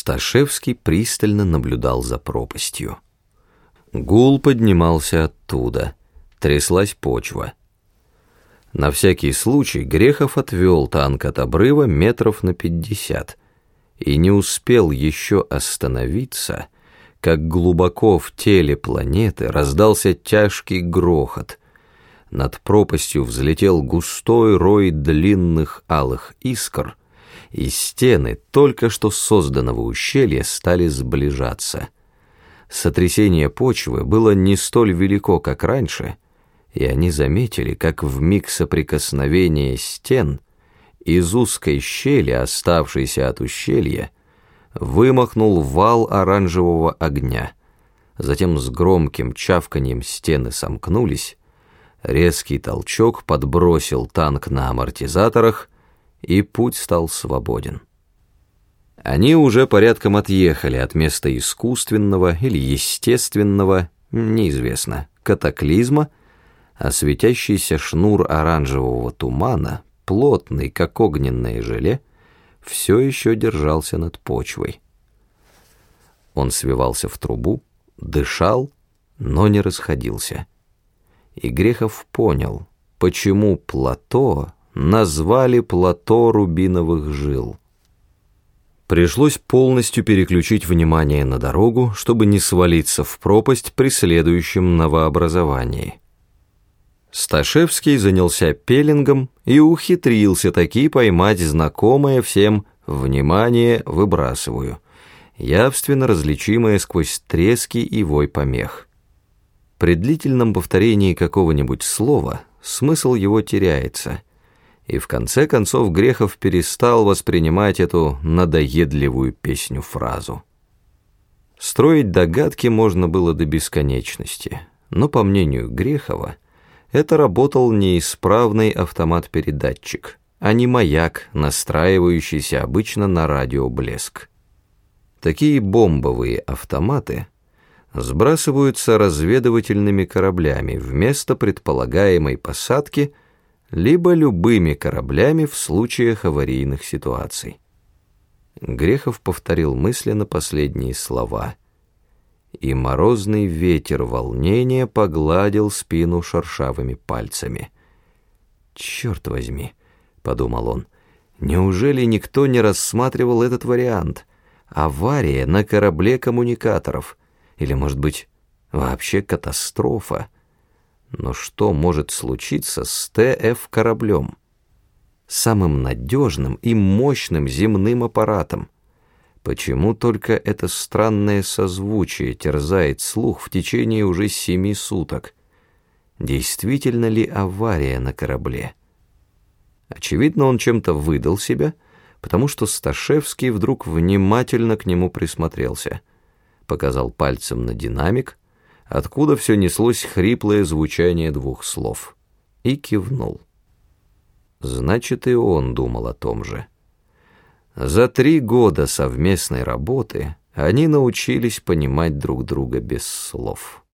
Сташевский пристально наблюдал за пропастью. Гул поднимался оттуда, тряслась почва. На всякий случай Грехов отвел танк от обрыва метров на пятьдесят и не успел еще остановиться, как глубоко в теле планеты раздался тяжкий грохот. Над пропастью взлетел густой рой длинных алых искр, и стены только что созданного ущелья стали сближаться. Сотрясение почвы было не столь велико, как раньше, и они заметили, как в миг соприкосновения стен из узкой щели, оставшейся от ущелья, вымахнул вал оранжевого огня. Затем с громким чавканием стены сомкнулись, резкий толчок подбросил танк на амортизаторах, и путь стал свободен. Они уже порядком отъехали от места искусственного или естественного, неизвестно, катаклизма, а светящийся шнур оранжевого тумана, плотный, как огненное желе, все еще держался над почвой. Он свивался в трубу, дышал, но не расходился. И Грехов понял, почему плато назвали плато рубиновых жил. Пришлось полностью переключить внимание на дорогу, чтобы не свалиться в пропасть при следующем новообразовании. Сташевский занялся пелингом и ухитрился таки поймать знакомое всем «внимание, выбрасываю», явственно различимое сквозь трески и вой помех. При длительном повторении какого-нибудь слова смысл его теряется, и в конце концов Грехов перестал воспринимать эту надоедливую песню-фразу. Строить догадки можно было до бесконечности, но, по мнению Грехова, это работал неисправный автомат-передатчик, а не маяк, настраивающийся обычно на радиоблеск. Такие бомбовые автоматы сбрасываются разведывательными кораблями вместо предполагаемой посадки либо любыми кораблями в случаях аварийных ситуаций. Грехов повторил мысленно последние слова – и морозный ветер волнения погладил спину шершавыми пальцами. «Черт возьми», — подумал он, — «неужели никто не рассматривал этот вариант? Авария на корабле коммуникаторов? Или, может быть, вообще катастрофа? Но что может случиться с ТФ-кораблем? Самым надежным и мощным земным аппаратом — Почему только это странное созвучие терзает слух в течение уже семи суток? Действительно ли авария на корабле? Очевидно, он чем-то выдал себя, потому что Сташевский вдруг внимательно к нему присмотрелся, показал пальцем на динамик, откуда все неслось хриплое звучание двух слов, и кивнул. Значит, и он думал о том же. За три года совместной работы они научились понимать друг друга без слов.